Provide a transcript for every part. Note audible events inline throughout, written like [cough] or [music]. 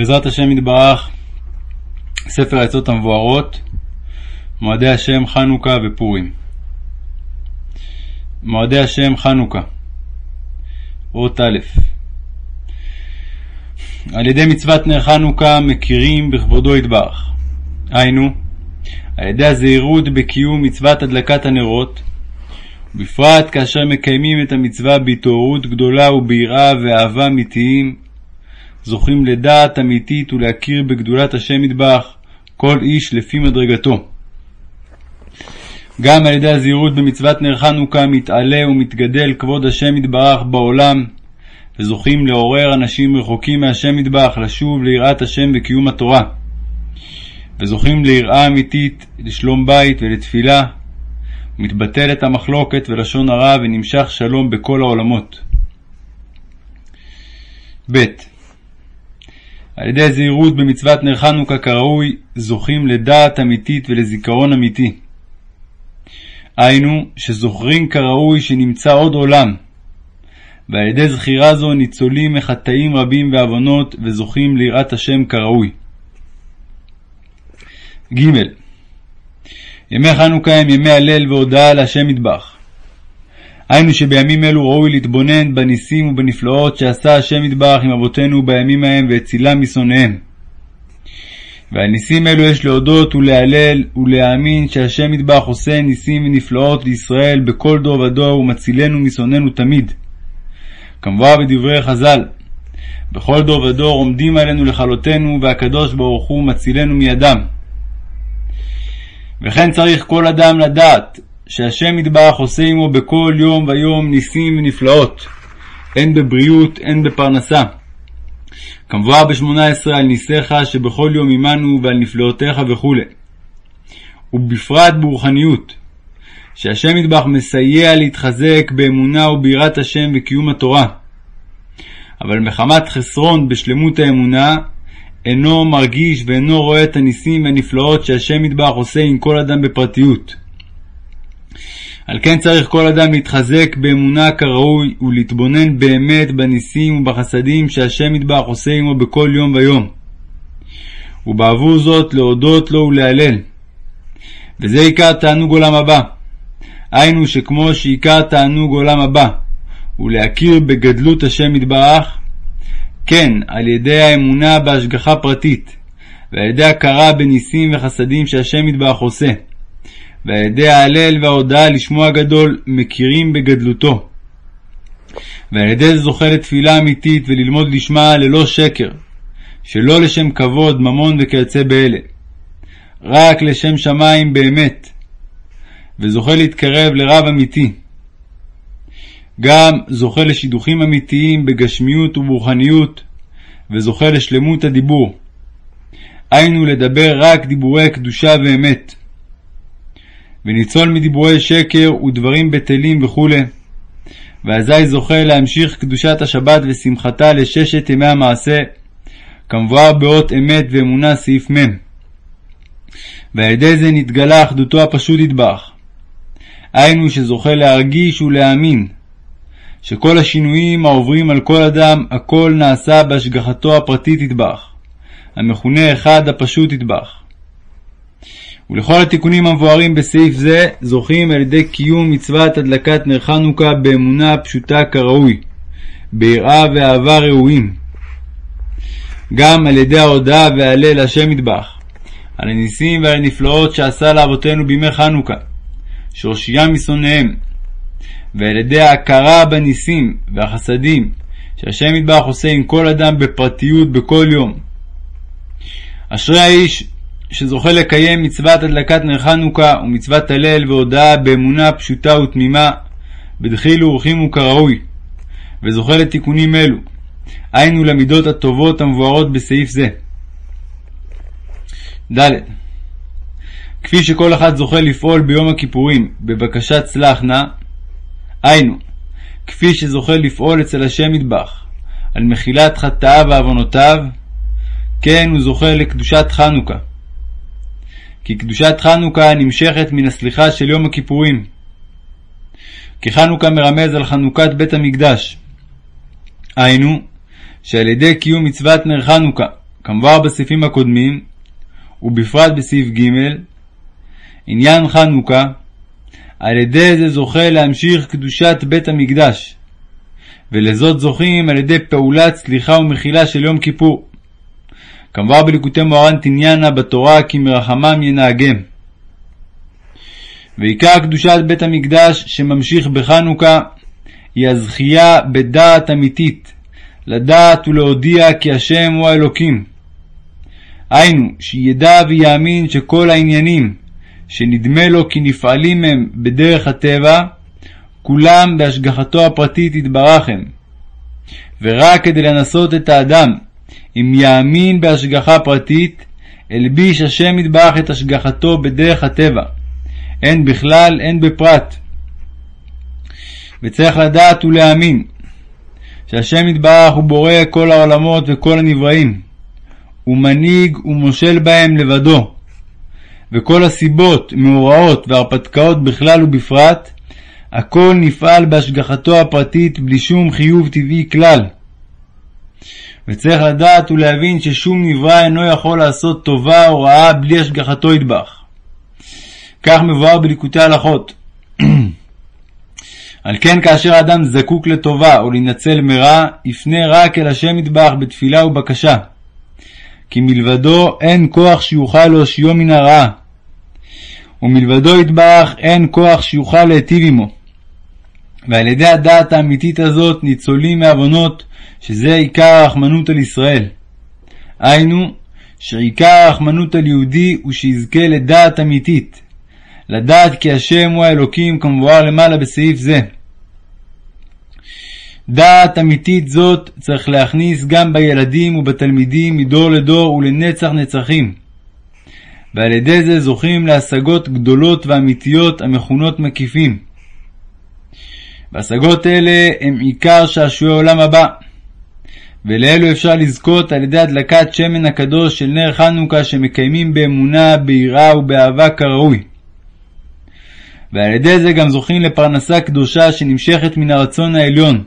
בעזרת השם יתברך, ספר העצות המבוארות, מועדי השם חנוכה ופורים. מועדי השם חנוכה אות א' על ידי מצוות נר חנוכה מכירים בכבודו יתברך. היינו, על ידי הזהירות בקיום מצוות הדלקת הנרות, ובפרט כאשר מקיימים את המצווה בהתעוררות גדולה וביראה ואהבה אמיתיים, זוכים לדעת אמיתית ולהכיר בגדולת השם מטבח, כל איש לפי מדרגתו. גם על ידי הזהירות במצוות נר חנוכה מתעלה ומתגדל כבוד השם יתברך בעולם, וזוכים לעורר אנשים רחוקים מהשם יתברך לשוב ליראת השם וקיום התורה. וזוכים ליראה אמיתית, לשלום בית ולתפילה, ומתבטלת המחלוקת ולשון הרע ונמשך שלום בכל העולמות. ב. על ידי הזהירות במצוות נר חנוכה כראוי, זוכים לדעת אמיתית ולזיכרון אמיתי. היינו, שזוכרים כראוי שנמצא עוד עולם, ועל ידי זכירה זו ניצולים מחטאים רבים ועוונות, וזוכים ליראת השם כראוי. ג. ימי חנוכה הם ימי הלל והודאה להשם מטבח. היינו שבימים אלו ראוי להתבונן בניסים ובנפלאות שעשה השם יתברך עם אבותינו בימים ההם והצילם משונאיהם. ועל ניסים אלו יש להודות ולהלל ולהאמין שהשם יתברך עושה ניסים ונפלאות לישראל בכל דור ודור ומצילנו משונאינו תמיד. כמובן בדברי חז"ל בכל דור ודור עומדים עלינו לכלותנו והקדוש ברוך הוא מצילנו מידם. וכן צריך כל אדם לדעת שהשם יתברך עושה עמו בכל יום ויום ניסים ונפלאות, הן בבריאות הן בפרנסה. בשמונה עשרה על ניסיך שבכל יום עמנו ועל נפלאותיך וכו'. ובפרט ברוחניות, שהשם יתברך מסייע להתחזק באמונה וביראת השם וקיום התורה. אבל מחמת חסרון בשלמות האמונה, אינו מרגיש ואינו רואה את הניסים והנפלאות שהשם יתברך עושה עם כל אדם בפרטיות. על כן צריך כל אדם להתחזק באמונה כראוי ולהתבונן באמת בניסים ובחסדים שהשם יתברך עושה עמו בכל יום ויום. ובעבור זאת להודות לו ולהלל. וזה עיקר תענוג עולם הבא. היינו שכמו שעיקר תענוג עולם הבא הוא להכיר בגדלות השם יתברך, כן על ידי האמונה בהשגחה פרטית, ועל ידי הכרה בניסים וחסדים שהשם יתברך עושה. ועל ידי ההלל וההודאה לשמו הגדול מכירים בגדלותו. ועל ידי זה זוכה לתפילה אמיתית וללמוד לשמה ללא שקר, שלא לשם כבוד, ממון וכיוצא באלה, רק לשם שמיים באמת, וזוכה להתקרב לרב אמיתי. גם זוכה לשידוכים אמיתיים בגשמיות וברוחניות, וזוכה לשלמות הדיבור. היינו לדבר רק דיבורי קדושה ואמת. וניצול מדיבורי שקר ודברים בטלים וכו', ואזי זוכה להמשיך קדושת השבת ושמחתה לששת ימי המעשה, כמבואר באות אמת ואמונה סעיף מ'. ועל ידי זה נתגלה אחדותו הפשוט ידבח. היינו שזוכה להרגיש ולהאמין שכל השינויים העוברים על כל אדם, הכל נעשה בהשגחתו הפרטית ידבח, המכונה אחד הפשוט ידבח. ולכל התיקונים המבוארים בסעיף זה זוכים על ידי קיום מצוות הדלקת נר חנוכה באמונה פשוטה כראוי, ביראה ואהבה ראויים. גם על ידי ההודאה וההלל השם מטבח, על הניסים ועל הנפלאות שעשה לאבותינו בימי חנוכה, שהושיעם משונאיהם, ועל ידי ההכרה בניסים והחסדים שהשם מטבח עושה עם כל אדם בפרטיות בכל יום. אשרי האיש שזוכה לקיים מצוות הדלקת נר חנוכה ומצוות הלל והודאה באמונה פשוטה ותמימה, בדחילו ורחימו כראוי, וזוכה לתיקונים אלו, היינו למידות הטובות המבוארות בסעיף זה. ד. כפי שכל אחד זוכה לפעול ביום הכיפורים בבקשת סלח נא, היינו, כפי שזוכה לפעול אצל השם מטבח על מחילת חטאיו ועוונותיו, כן הוא זוכה לקדושת חנוכה. כי קדושת חנוכה נמשכת מן הסליחה של יום הכיפורים. כי חנוכה מרמז על חנוכת בית המקדש. היינו, שעל ידי קיום מצוות נר חנוכה כמובן בסעיפים הקודמים, ובפרט בסעיף ג', עניין חנוכה, על ידי זה זוכה להמשיך קדושת בית המקדש, ולזאת זוכים על ידי פעולת סליחה ומחילה של יום כיפור. כמובן בליקוטי מוהר"ן תניאנה בתורה כי מרחמם ינהגם. ועיקר קדושת בית המקדש שממשיך בחנוכה היא הזכייה בדעת אמיתית, לדעת ולהודיע כי השם הוא האלוקים. היינו, שידע ויאמין שכל העניינים שנדמה לו כי נפעלים הם בדרך הטבע, כולם בהשגחתו הפרטית יתברך הם. ורק כדי לנסות את האדם, אם יאמין בהשגחה פרטית, הלביש השם יתברך את השגחתו בדרך הטבע, הן בכלל הן בפרט. וצריך לדעת ולהאמין שהשם יתברך הוא בורא כל העולמות וכל הנבראים, הוא מנהיג ומושל בהם לבדו, וכל הסיבות, מאורעות והרפתקאות בכלל ובפרט, הכל נפעל בהשגחתו הפרטית בלי שום חיוב טבעי כלל. וצריך לדעת ולהבין ששום נברא אינו יכול לעשות טובה או רעה בלי השגחתו ידבח. כך מבואר בליקוטי הלכות. [clears throat] על כן כאשר האדם זקוק לטובה או להינצל מרע, יפנה רק אל השם ידבח בתפילה ובקשה. כי מלבדו אין כוח שיוכל להושיעו מן הרעה. ומלבדו יתברך אין כוח שיוכל להיטיב עמו. ועל ידי הדעת האמיתית הזאת ניצולים מעוונות, שזה עיקר הרחמנות על ישראל. היינו, שעיקר הרחמנות על יהודי הוא שיזכה לדעת אמיתית, לדעת כי השם הוא האלוקים כמבואר למעלה בסעיף זה. דעת אמיתית זאת צריך להכניס גם בילדים ובתלמידים מדור לדור ולנצח נצחים. ועל ידי זה זוכים להשגות גדולות ואמיתיות המכונות מקיפים. והשגות אלה הם עיקר שעשועי עולם הבא. ולאלו אפשר לזכות על ידי הדלקת שמן הקדוש של נר חנוכה שמקיימים באמונה, ביראה ובאהבה כראוי. ועל ידי זה גם זוכים לפרנסה קדושה שנמשכת מן הרצון העליון.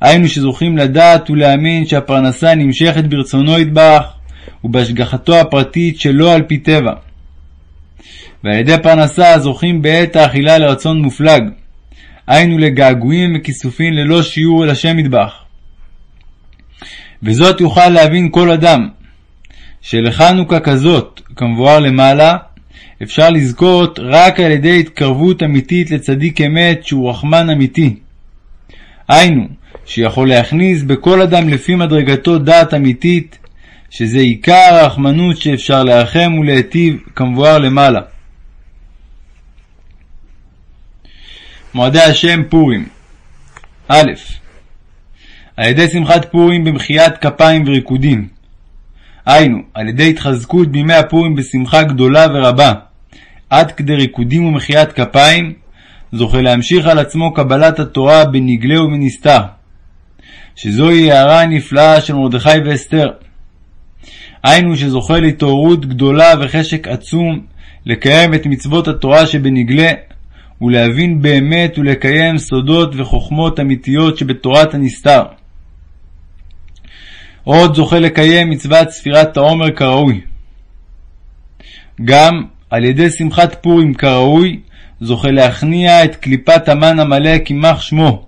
היינו שזוכים לדעת ולהאמין שהפרנסה נמשכת ברצונו יתברך, ובהשגחתו הפרטית שלא על פי טבע. ועל ידי פרנסה זוכים בעת האכילה לרצון מופלג, היינו לגעגועים וכיסופים ללא שיעור אל השם מטבח. וזאת יוכל להבין כל אדם, שלחנוכה כזאת, כמבואר למעלה, אפשר לזכות רק על ידי התקרבות אמיתית לצדיק אמת שהוא רחמן אמיתי. היינו, שיכול להכניס בכל אדם לפי מדרגתו דעת אמיתית, שזה עיקר הרחמנות שאפשר להרחם ולהיטיב כמבואר למעלה. מועדי השם פורים א. על ידי שמחת פורים במחיית כפיים וריקודים. היינו, על ידי התחזקות בימי הפורים בשמחה גדולה ורבה, עד כדי ריקודים ומחיית כפיים, זוכה להמשיך על עצמו קבלת התורה בנגלה ובנסתר, שזוהי הערה הנפלאה של מרדכי ואסתר. היינו שזוכה להתעוררות גדולה וחשק עצום לקיים את מצוות התורה שבנגלה, ולהבין באמת ולקיים סודות וחוכמות אמיתיות שבתורת הנסתר. עוד זוכה לקיים מצוות ספירת העומר כראוי. גם על ידי שמחת פורים כראוי, זוכה להכניע את קליפת המן המלא כמח שמו.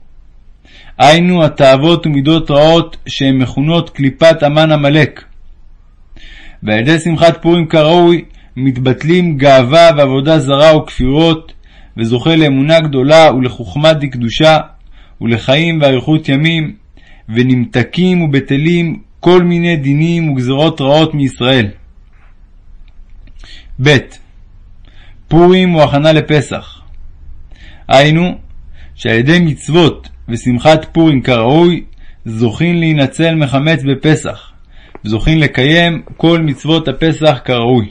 היינו התאוות ומידות רעות שהן מכונות קליפת המן עמלק. ועל ידי שמחת פורים כראוי מתבטלים גאווה ועבודה זרה וכפירות, וזוכה לאמונה גדולה ולחוכמה דקדושה, ולחיים ואריכות ימים, ונמתקים ובטלים כל מיני דינים וגזרות רעות מישראל. ב. פורים הוא הכנה לפסח. היינו, שעל ידי מצוות ושמחת פורים כראוי, זוכין להינצל מחמץ בפסח, וזוכין לקיים כל מצוות הפסח כראוי.